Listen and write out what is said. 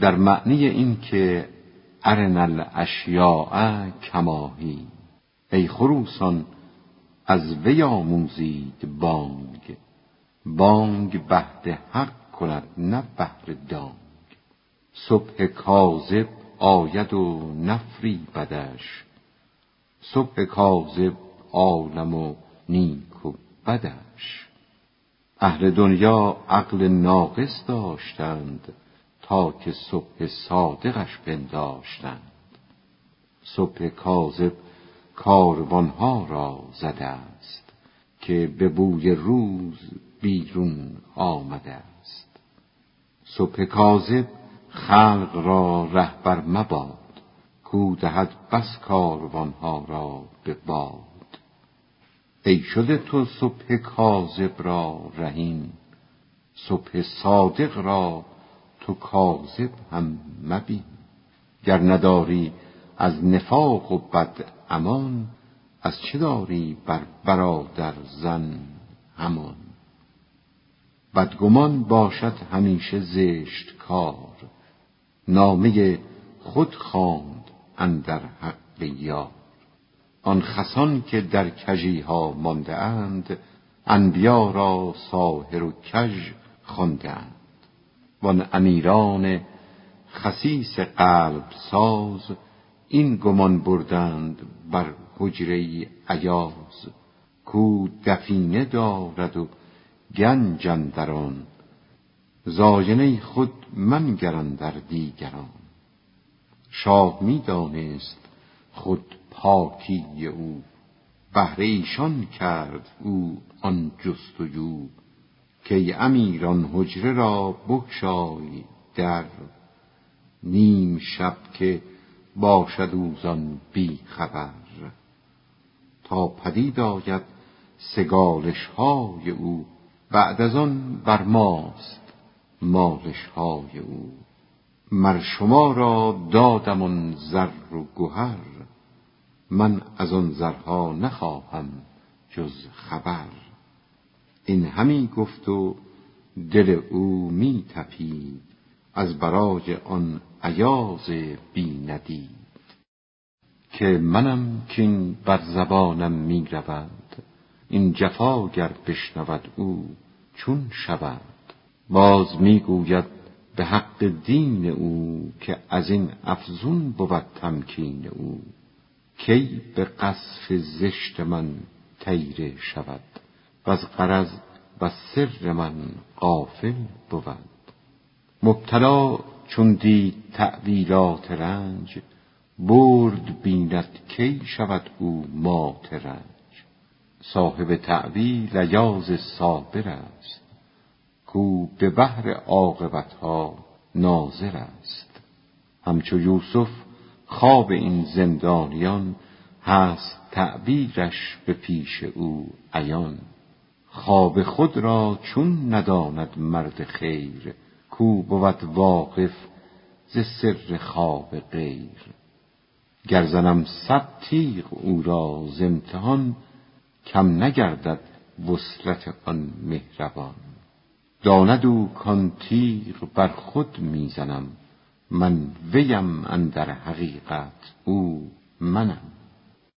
در معنی این که ارن الاشیاء کماهی ای خروسان از وی آموزید بانگ. بانگ بهد حق کند نه بهر دانگ. صبح کاذب آید و نفری بدش. صبح کاذب عالم و نیک و بدش. اهل دنیا عقل ناقص داشتند تا که صبح صادقش پنداشتند صبح کاذب کاروانها را زده است که به بوی روز بیرون آمده است. صبح کاذب خلق را رهبر مباد کو دهد بس کاروانها را به باد. ای شده تو صبح کاذب را رهین صبح صادق را تو کاذب هم مبین. گر نداری از نفاق و بد امان از چه داری بر برادر زن همان؟ بدگمان باشد همیشه زشت کار نامه خود خواند اندر حق یار. آن خسان که در کژی ها مانده اند انبیا را ساهر و کژ خوانده اند وان امیران خسیس قلب ساز این گمان بردند بر حجره ایاز. کو دفینه دارد و گنج اندران زاینه خود منگر در دیگران. شاه می دانست خود پاکی او بهر ایشان کرد او آن جستجو. که امیران حجره را بگشای در نیم شب که باشد او زان بی خبر. تا پدید آید سگالش های او بعد از آن بر ماست مالش های او. مر شما را دادم آن زر و گهر من از آن زرها نخواهم جز خبر. این همی گفت و دل او می تپید از برای آن ایاز بی ندید که منم کین بر زبانم می رود این جفا گر بشنود او چون شود. باز می گوید به حق دین او که از این افزون بود تمکین او کی به قصف زشت من طیره شود. وز غرض و سر من غافل بود. مبتلا چون دید تأویلات رنج برد بیند کی شود او مات رنج. صاحب تأویل ایاز صابر است کو به بحر عاقبت ها ناظر است. همچو یوسف خواب این زندانیان هست تعبیرش به پیش او عیان. خواب خود را چون نداند مرد خیر کو بود واقف ز سر خواب غیر. گر زنم صد تیغ او را ز امتحان کم نگردد وصلت آن مهربان. داند او کان تیغ بر خود می زنم من ویم اندر حقیقت او منم.